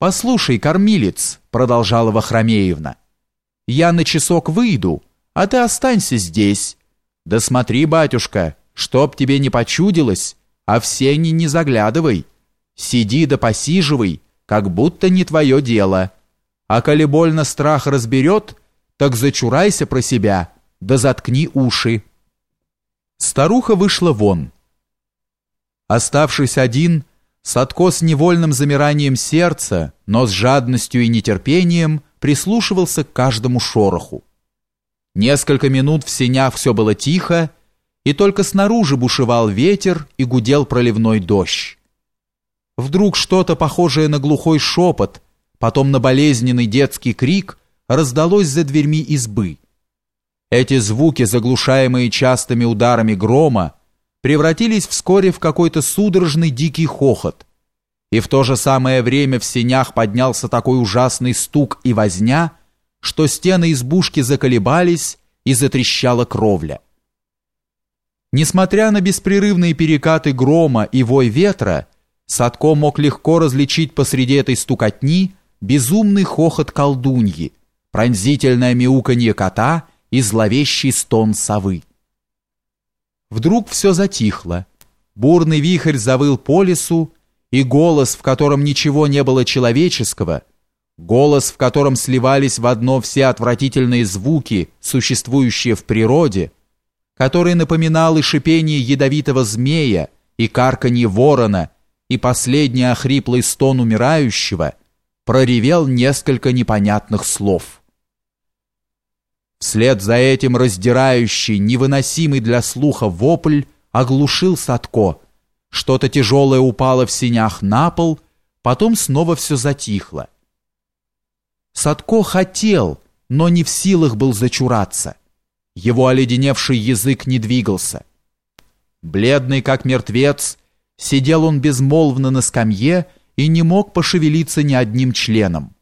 «Послушай, кормилец», — продолжала Вахромеевна, «я на часок выйду, а ты останься здесь. Да смотри, батюшка, чтоб тебе не почудилось, а в сени не заглядывай. Сиди да посиживай, как будто не твое дело. А коли больно страх разберет, так зачурайся про себя, да заткни уши». Старуха вышла вон. Оставшись один, Садко с невольным замиранием сердца, но с жадностью и нетерпением прислушивался к каждому шороху. Несколько минут в сенях все было тихо, и только снаружи бушевал ветер и гудел проливной дождь. Вдруг что-то похожее на глухой шепот, потом на болезненный детский крик раздалось за дверьми избы. Эти звуки, заглушаемые частыми ударами грома, превратились вскоре в какой-то судорожный дикий хохот. И в то же самое время в сенях поднялся такой ужасный стук и возня, что стены избушки заколебались и затрещала кровля. Несмотря на беспрерывные перекаты грома и вой ветра, Садко мог легко различить посреди этой стукотни безумный хохот колдуньи, пронзительное мяуканье кота и зловещий стон совы. Вдруг все затихло. Бурный вихрь завыл по лесу, и голос, в котором ничего не было человеческого, голос, в котором сливались в одно все отвратительные звуки, существующие в природе, который напоминал и шипение ядовитого змея, и карканье ворона, и последний охриплый стон умирающего, проревел несколько непонятных слов. Вслед за этим раздирающий, невыносимый для слуха вопль оглушил Садко. Что-то тяжелое упало в синях на пол, потом снова все затихло. Садко хотел, но не в силах был зачураться. Его оледеневший язык не двигался. Бледный, как мертвец, сидел он безмолвно на скамье и не мог пошевелиться ни одним членом.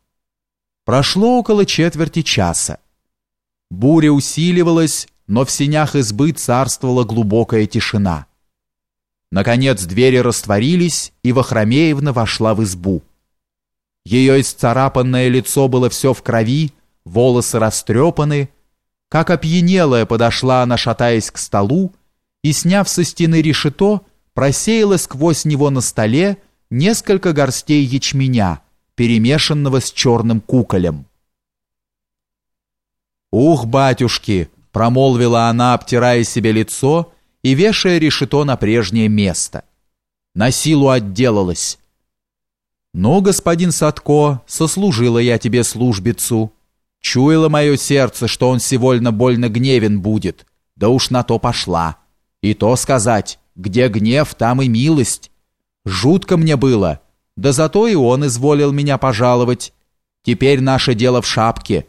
Прошло около четверти часа. Буря усиливалась, но в синях избы царствовала глубокая тишина. Наконец двери растворились, и Вахромеевна вошла в избу. Ее исцарапанное лицо было все в крови, волосы растрепаны. Как опьянелая подошла она, шатаясь к столу, и, сняв со стены решето, просеяла сквозь него на столе несколько горстей ячменя, перемешанного с черным куколем. «Ух, батюшки!» — промолвила она, обтирая себе лицо и вешая решето на прежнее место. На силу отделалась. «Ну, господин Садко, сослужила я тебе службицу. Чуяло мое сердце, что он сегодня больно гневен будет, да уж на то пошла. И то сказать, где гнев, там и милость. Жутко мне было, да зато и он изволил меня пожаловать. Теперь наше дело в шапке».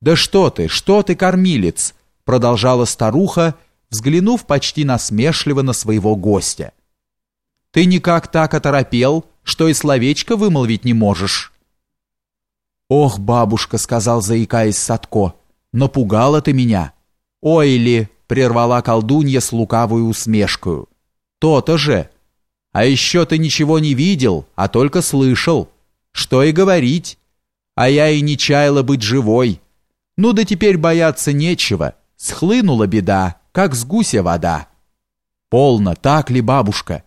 «Да что ты, что ты, кормилец!» продолжала старуха, взглянув почти насмешливо на своего гостя. «Ты никак так оторопел, что и словечко вымолвить не можешь». «Ох, бабушка», — сказал, заикаясь Садко, — «напугала ты меня». «Ой ли!» — прервала колдунья с лукавой усмешкою. «То-то же! А еще ты ничего не видел, а только слышал. Что и говорить. А я и не чаяла быть живой». Ну да теперь бояться нечего. Схлынула беда, как с гуся вода. Полно, так ли, бабушка?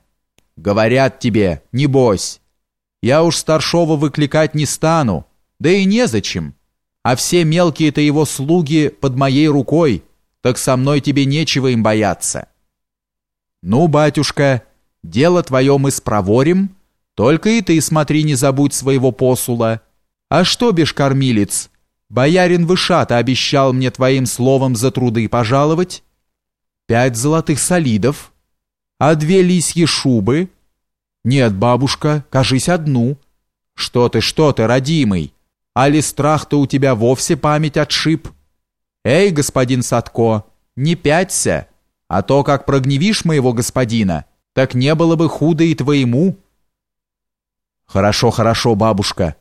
Говорят тебе, не бойся. Я уж старшова выкликать не стану, да и незачем. А все мелкие-то его слуги под моей рукой, так со мной тебе нечего им бояться. Ну, батюшка, дело твое мы спроворим, только и ты смотри, не забудь своего посула. А что, бешкормилец, Боярин Вышата обещал мне твоим словом за труды пожаловать. Пять золотых солидов. А две лисьи шубы? Нет, бабушка, кажись одну. Что ты, что ты, родимый? Али страх-то у тебя вовсе память отшиб? Эй, господин Садко, не пяться, а то, как прогневишь моего господина, так не было бы худо и твоему. Хорошо, хорошо, бабушка,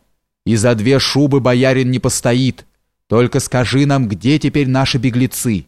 и за две шубы боярин не постоит. Только скажи нам, где теперь наши беглецы?»